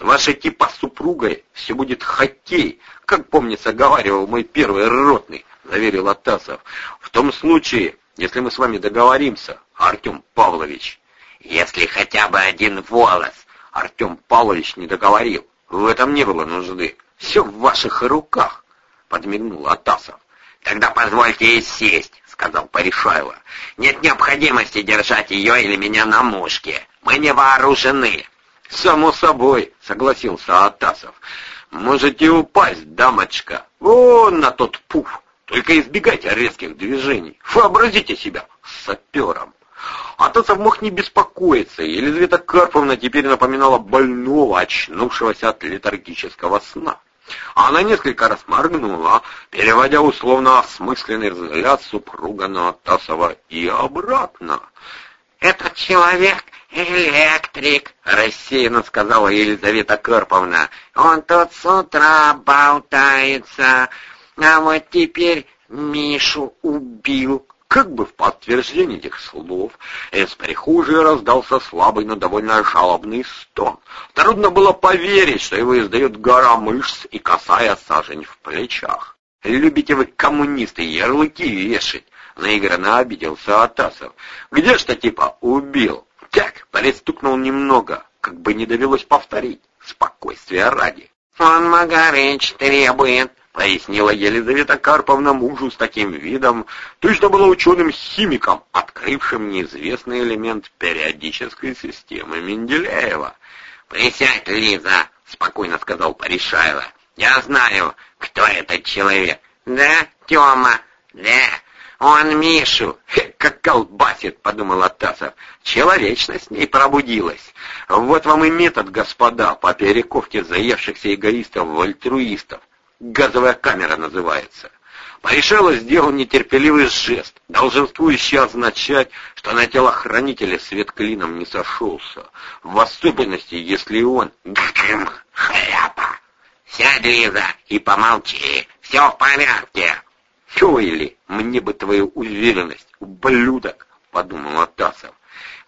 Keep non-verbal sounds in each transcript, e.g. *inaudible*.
С вашей типа супругой все будет хоккей, как, помнится, говаривал мой первый ротный, заверил Атасов. В том случае, если мы с вами договоримся, Артем Павлович. Если хотя бы один волос, Артем Павлович не договорил. В этом не было нужды. Все в ваших руках, подмигнул Атасов. «Тогда позвольте ей сесть», — сказал Паришайло. «Нет необходимости держать ее или меня на мушке. Мы не вооружены». «Само собой», — согласился Атасов. «Можете упасть, дамочка. Вон на тот пуф. Только избегайте резких движений. Вообразите себя сапером». Атасов мог не беспокоиться, и Елизавета Карповна теперь напоминала больного, очнувшегося от летаргического сна. Она несколько раз моргнула, переводя условно осмысленный взгляд супруга на Атасова и обратно. «Этот человек электрик», — рассеянно сказала Елизавета Карповна. «Он тут с утра болтается, а вот теперь Мишу убил». Как бы в подтверждение этих слов из прихожей раздался слабый, но довольно жалобный стон. Трудно было поверить, что его издает гора мышц и косая сажень в плечах. «Любите вы, коммунисты, ярлыки вешать!» Наигранно обиделся Атасов. «Где ж-то типа убил?» «Так, пристукнул немного, как бы не довелось повторить. Спокойствие ради». «Он Магарыч требует», — пояснила Елизавета Карповна мужу с таким видом, точно была ученым-химиком, открывшим неизвестный элемент периодической системы Менделеева. «Присядь, Лиза», — спокойно сказал Паришайло. «Я знаю, кто этот человек». «Да, Тёма?» «Да, он Мишу». «Как колбасит», — подумал Атасов. Человечность с ней пробудилась. Вот вам и метод, господа, по перековке заевшихся эгоистов в альтруистов. Газовая камера называется. Порешало сделал нетерпеливый жест, долженствующий означать, что на телохранителя свет клином не сошелся, в особенности, если он... Гм, хряпа! Сядь, Лиза, и помолчи, все в порядке. Или мне бы твою уверенность, ублюдок, подумал Атасов.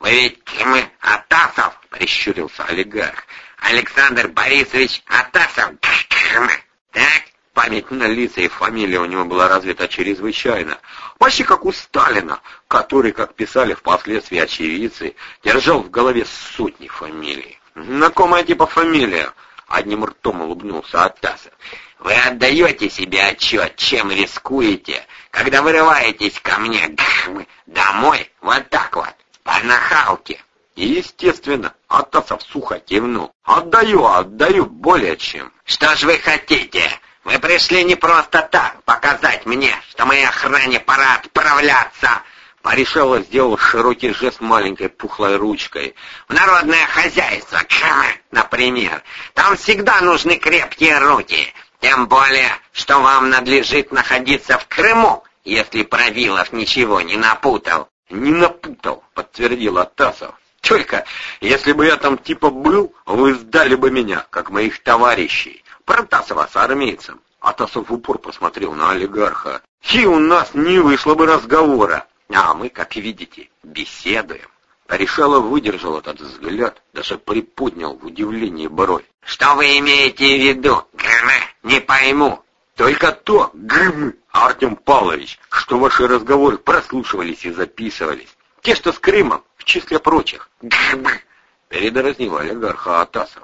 Вы ведь Ким Атасов, прищурился олигарх. Александр Борисович Атасов. Так? Память на лица и фамилия у него была развита чрезвычайно, почти как у Сталина, который, как писали впоследствии очевидцы, держал в голове сотни фамилий. Знакомая типа фамилия, одним ртом улыбнулся Атасов. Вы отдаете себе отчет, чем рискуете, когда вырываетесь ко мне домой вот так вот, по нахалке? Естественно, Атасов сухо кивнул. Отдаю, отдаю более чем. Что ж вы хотите? Вы пришли не просто так, показать мне, что моей охране пора отправляться. Порешала сделал широкий жест маленькой пухлой ручкой. В народное хозяйство, например. Там всегда нужны крепкие руки. Тем более, что вам надлежит находиться в Крыму, если Правилов ничего не напутал. «Не напутал», — подтвердил Атасов. «Только, если бы я там типа был, вы сдали бы меня, как моих товарищей. Протасова с армейцем. Атасов в упор посмотрел на олигарха. И у нас не вышло бы разговора. А мы, как видите, беседуем. Решало выдержал этот взгляд, даже приподнял в удивлении бровь. «Что вы имеете в виду, Грыма? Не пойму». «Только то, Грым, Артем Павлович, что ваши разговоры прослушивались и записывались. Те, что с Крымом, в числе прочих». «Грым!» — передразнил олигарха Атасов.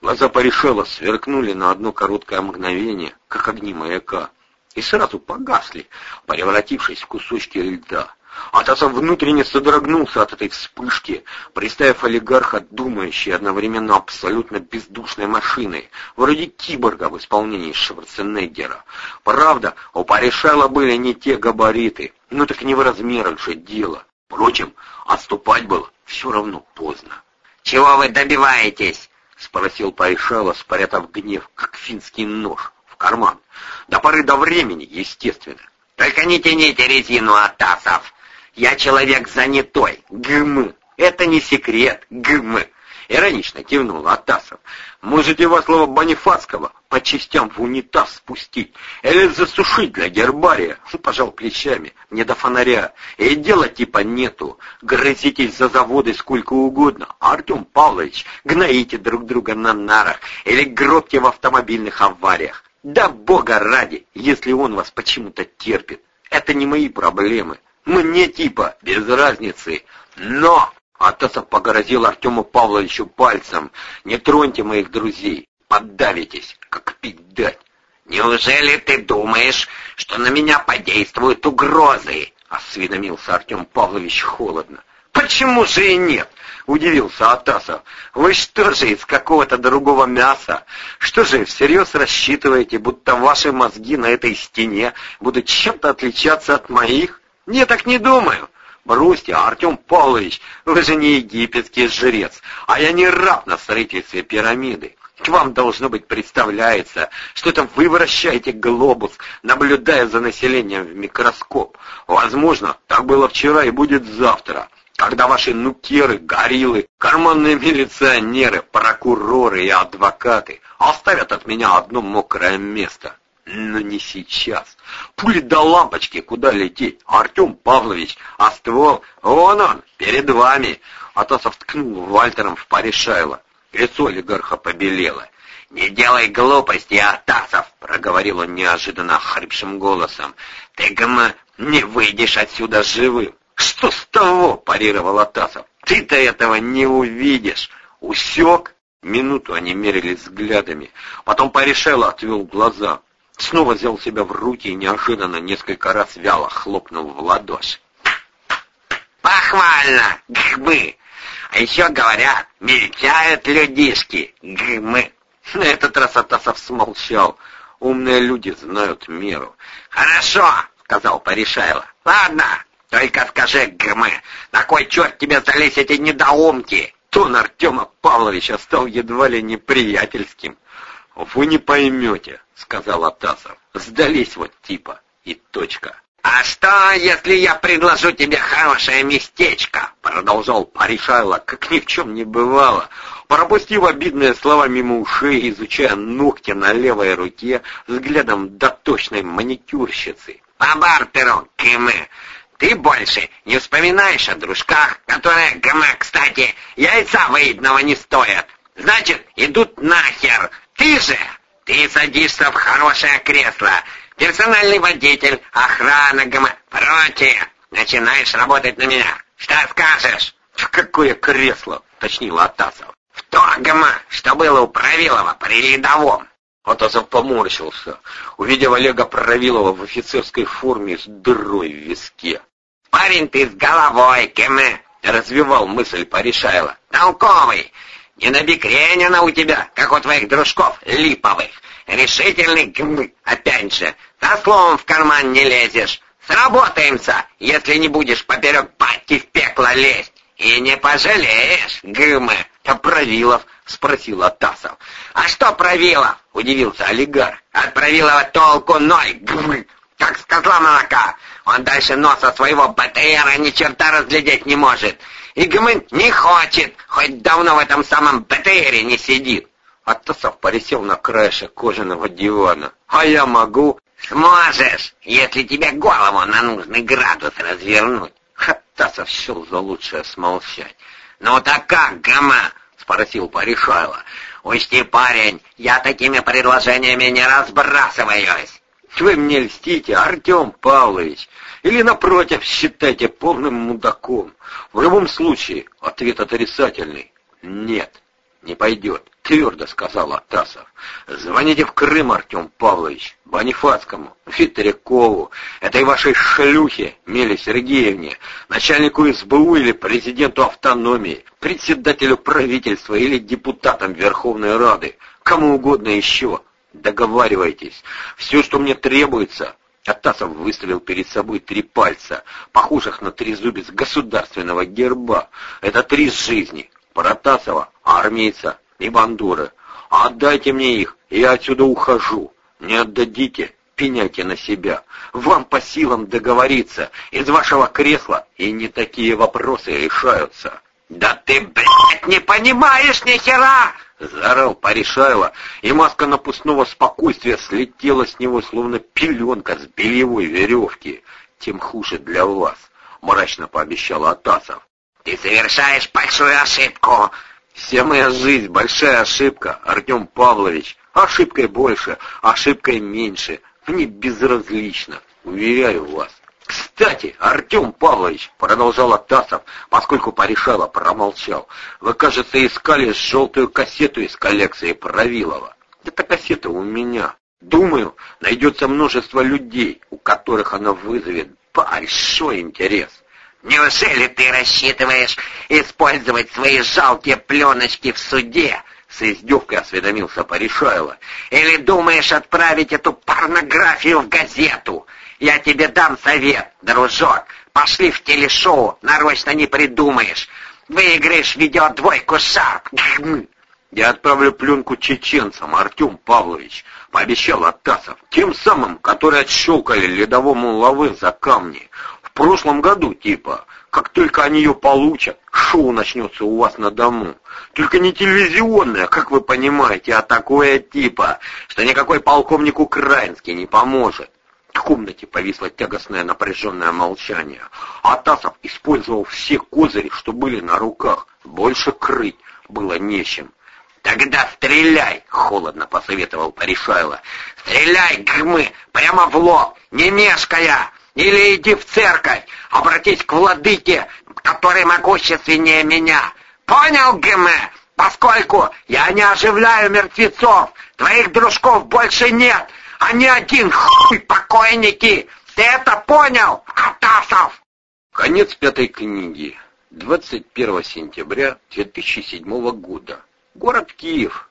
Глаза Паришела сверкнули на одно короткое мгновение, как огни маяка, и сразу погасли, превратившись в кусочки льда. Атасов внутренне содрогнулся от этой вспышки, представив олигарха, думающий одновременно абсолютно бездушной машиной, вроде киборга в исполнении Шварценеггера. Правда, у Паришела были не те габариты, но так не в размерах же дело. Впрочем, отступать было все равно поздно. «Чего вы добиваетесь?» — спросил Пайшала, спрятав гнев, как финский нож, карман. До поры до времени, естественно. «Только не тяните резину, Атасов! Я человек занятой, гм! Это не секрет, гм! Иронично кивнул Атасов. Можете вас слово Бонифацкого по частям в унитаз спустить или засушить для гербария. Пожал плечами, не до фонаря. И дела типа нету. Грызитесь за заводы сколько угодно. Артем Павлович, гноите друг друга на нарах или гробьте в автомобильных авариях. Да бога ради, если он вас почему-то терпит. Это не мои проблемы. Мне типа без разницы. Но Атасов погрозил Артему Павловичу пальцем. «Не троньте моих друзей, поддавитесь, как пить дать». «Неужели ты думаешь, что на меня подействуют угрозы?» — осведомился Артем Павлович холодно. «Почему же и нет?» — удивился Атасов. «Вы что же, из какого-то другого мяса? Что же, всерьез рассчитываете, будто ваши мозги на этой стене будут чем-то отличаться от моих? Не так не думаю. Бросьте, Артем Павлович, вы же не египетский жрец, а я не раб на строительстве пирамиды. К вам, должно быть, представляется, что это вы вращаете глобус, наблюдая за населением в микроскоп. Возможно, так было вчера и будет завтра, когда ваши нукеры, гориллы, карманные милиционеры, прокуроры и адвокаты оставят от меня одно мокрое место. Но не сейчас. Пули до лампочки, куда лететь? Артем Павлович, а ствол, вон он, перед вами. Атасов ткнул Вальтером в Паришайло. Лицо олигарха побелело. «Не делай глупости, Атасов!» — проговорил он неожиданно хрипшим голосом. «Ты, гм, не выйдешь отсюда живым!» «Что с того?» — парировал Атасов. «Ты-то этого не увидишь!» «Усек?» Минуту они мерились взглядами. Потом Паришайло отвел глаза. Снова взял себя в руки и неожиданно несколько раз вяло хлопнул в ладоши. «Похвально! Гмы! А еще говорят, мельчают людишки! Гмы!» На этот раз Атасов смолчал. Умные люди знают меру. «Хорошо!» — сказал Паришайло. «Ладно, только скажи, Гмы, на кой черт тебе залезть эти недоумки?» Тон Артема Павловича стал едва ли неприятельским. «Вы не поймете», — сказал Атасов. «Сдались вот типа и точка». «А что, если я предложу тебе хорошее местечко?» — продолжал Паришайло, как ни в чем не бывало, пропустив обидные слова мимо ушей, изучая ногти на левой руке взглядом доточной маникюрщицы. «По бартеру, Кэмэ, ты больше не вспоминаешь о дружках, которые, Кэмэ, кстати, яйца выедного не стоят. Значит, идут нахер, ты же, ты садишься в хорошее кресло, персональный водитель, охрана, гм, прочее. Начинаешь работать на меня. Что скажешь? В какое кресло? Точнил Атасов. В то, гм, что было у Правилова при рядовом. Атасов поморщился, увидев Олега Правилова в офицерской форме с дырой в виске. «Парень ты с головой, гм, развивал мысль Порешайло. «Толковый, не набекренено у тебя, как у твоих дружков липовых. Решительный гм, опять же. За словом в карман не лезешь. Сработаемся, если не будешь поперек батьки в пекло лезть. И не пожалеешь, гмы. А Правилов? Спросил Атасов. А что Правилов? Удивился олигарх. От Правилова толку ноль, гм, как с молока. Он дальше носа своего БТРа ни черта разглядеть не может. И Гмын не хочет, хоть давно в этом самом БТРе не сидит. Атасов поресел на краешек кожаного дивана. А я могу? Сможешь, если тебе голову на нужный градус развернуть. Атасов счел за лучшее смолчать. Ну так как, Гама? Спросил Паришайло. Учти, парень, я такими предложениями не разбрасываюсь. Вы мне льстите, Артем Павлович. Или, напротив, считайте полным мудаком. В любом случае, ответ отрицательный. Нет, не пойдет, твердо сказал Атасов. Звоните в Крым, Артем Павлович, Бонифацкому, Фитрякову, этой вашей шлюхе, Меле Сергеевне, начальнику СБУ или президенту автономии, председателю правительства или депутатам Верховной Рады, кому угодно еще. Договаривайтесь. Все, что мне требуется, Атасов выставил перед собой три пальца, похожих на трезубец государственного герба. Это три жизни. Протасова, армейца и бандуры. Отдайте мне их, и я отсюда ухожу. Не отдадите, пеняйте на себя. Вам по силам договориться. Из вашего кресла и не такие вопросы решаются. «Да ты, блядь, не понимаешь ни хера!» Заорал Паришайло, и маска напускного спокойствия слетела с него, словно пеленка с бельевой веревки. «Тем хуже для вас», — мрачно пообещал Атасов. «Ты совершаешь большую ошибку!» «Вся моя жизнь — большая ошибка, Артем Павлович. Ошибкой больше, ошибкой меньше. Мне безразлично, уверяю вас». «Кстати, Артем Павлович», — продолжал Атасов, поскольку Порешало промолчал, «вы, кажется, искали желтую кассету из коллекции Правилова. Эта кассета у меня. Думаю, найдется множество людей, у которых она вызовет большой интерес». «Неужели ты рассчитываешь использовать свои жалкие пленочки в суде?» С издевкой осведомился Порешайло. «Или думаешь отправить эту порнографию в газету?» Я тебе дам совет, дружок. Пошли в телешоу, нарочно не придумаешь. Выиграешь видеодвойку шаг. *laughs* Я отправлю пленку чеченцам, Артем Павлович, пообещал Атасов, тем самым, которые отщелкали ледовому лавы за камни. В прошлом году, типа, как только они ее получат, шоу начнется у вас на дому. Только не телевизионное, как вы понимаете, а такое типа, что никакой полковник украинский не поможет. В комнате повисло тягостное напряженное молчание. Атасов использовал все козыри, что были на руках. Больше крыть было нечем. «Тогда стреляй!» — холодно посоветовал Паришайло. «Стреляй, гмы, прямо в лоб, не мешкая! Или иди в церковь, обратись к владыке, который могущественнее меня! Понял, гмы? Поскольку я не оживляю мертвецов, твоих дружков больше нет, а не один хуй покойники! Ты это понял, Атасов?» Конец пятой книги. 21 сентября 2007 года. Город Киев.